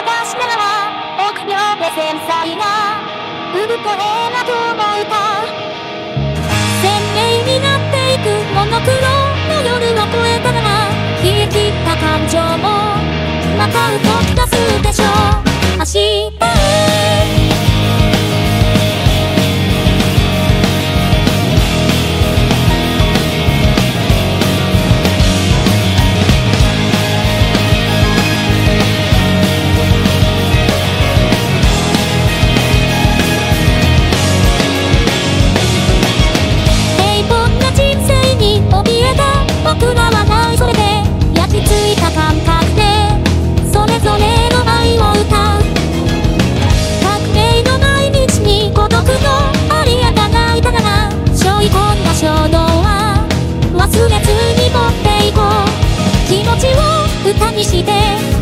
私なら臆病で繊細なう産声なども歌。う鮮明になっていくモノクロの夜を越えたなら冷え切った感情もまた動く歌にして